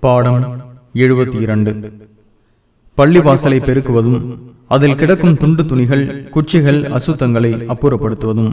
பாடம் எழுபத்தி இரண்டு பள்ளிவாசலை பெருக்குவதும் அதில் கிடக்கும் துண்டு துணிகள் குச்சிகள் அசுத்தங்களை அப்புறப்படுத்துவதும்.